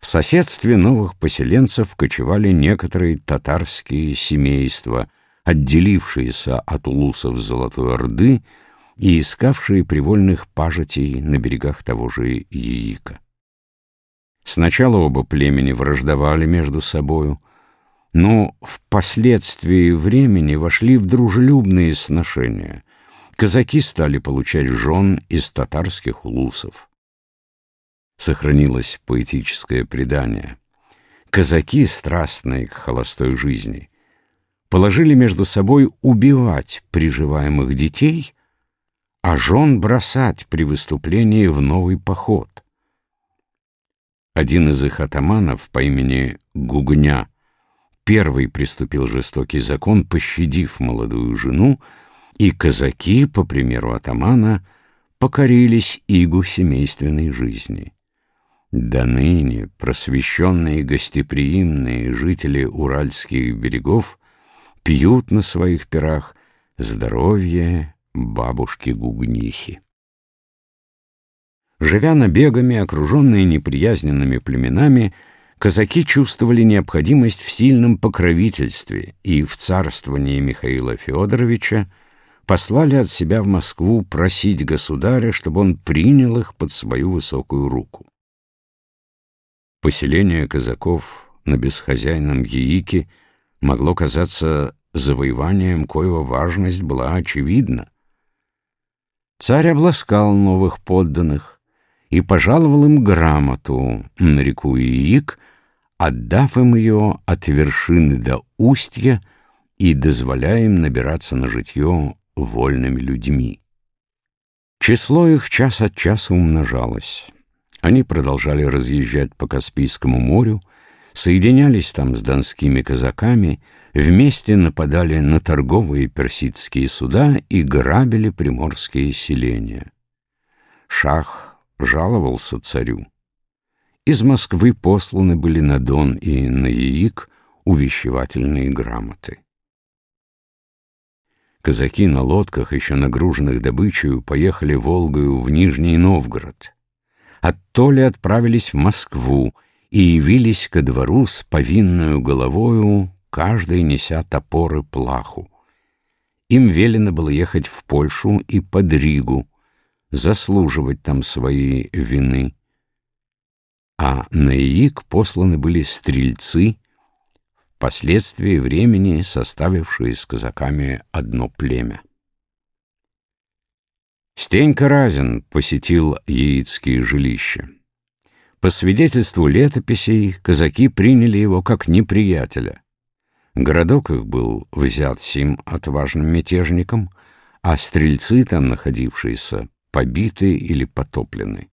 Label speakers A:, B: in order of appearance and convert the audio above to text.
A: В соседстве новых поселенцев кочевали некоторые татарские семейства, отделившиеся от улусов Золотой Орды и искавшие привольных пажитей на берегах того же Яика. Сначала оба племени враждовали между собою, но впоследствии времени вошли в дружелюбные сношения. Казаки стали получать жен из татарских улусов сохранилось поэтическое предание. Казаки, страстные к холостой жизни, положили между собой убивать приживаемых детей, а жен бросать при выступлении в новый поход. Один из их атаманов по имени Гугня первый приступил жестокий закон, пощадив молодую жену, и казаки, по примеру атамана, покорились игу семейственной жизни. До ныне просвещенные гостеприимные жители Уральских берегов пьют на своих пирах здоровье бабушки-гугнихи. Живя набегами, окруженные неприязненными племенами, казаки чувствовали необходимость в сильном покровительстве и в царствовании Михаила Федоровича послали от себя в Москву просить государя, чтобы он принял их под свою высокую руку. Поселение казаков на бесхозяйном Яике могло казаться завоеванием, коего важность была очевидна. Царь обласкал новых подданных и пожаловал им грамоту на реку Яик, отдав им ее от вершины до устья и дозволяя им набираться на житье вольными людьми. Число их час от часа умножалось. Они продолжали разъезжать по Каспийскому морю, соединялись там с донскими казаками, вместе нападали на торговые персидские суда и грабили приморские селения. Шах жаловался царю. Из Москвы посланы были на Дон и на Яик увещевательные грамоты. Казаки на лодках, еще нагруженных добычей, поехали Волгою в Нижний Новгород — оттоле отправились в Москву и явились ко двору с повинную головою, каждый неся топоры плаху. Им велено было ехать в Польшу и под Ригу, заслуживать там свои вины. А на Иик посланы были стрельцы, впоследствии времени составившие с казаками одно племя. Стенька Разин посетил яицкие жилища. По свидетельству летописей, казаки приняли его как неприятеля. Городок их был взят сим отважным мятежником, а стрельцы там находившиеся побиты или потоплены.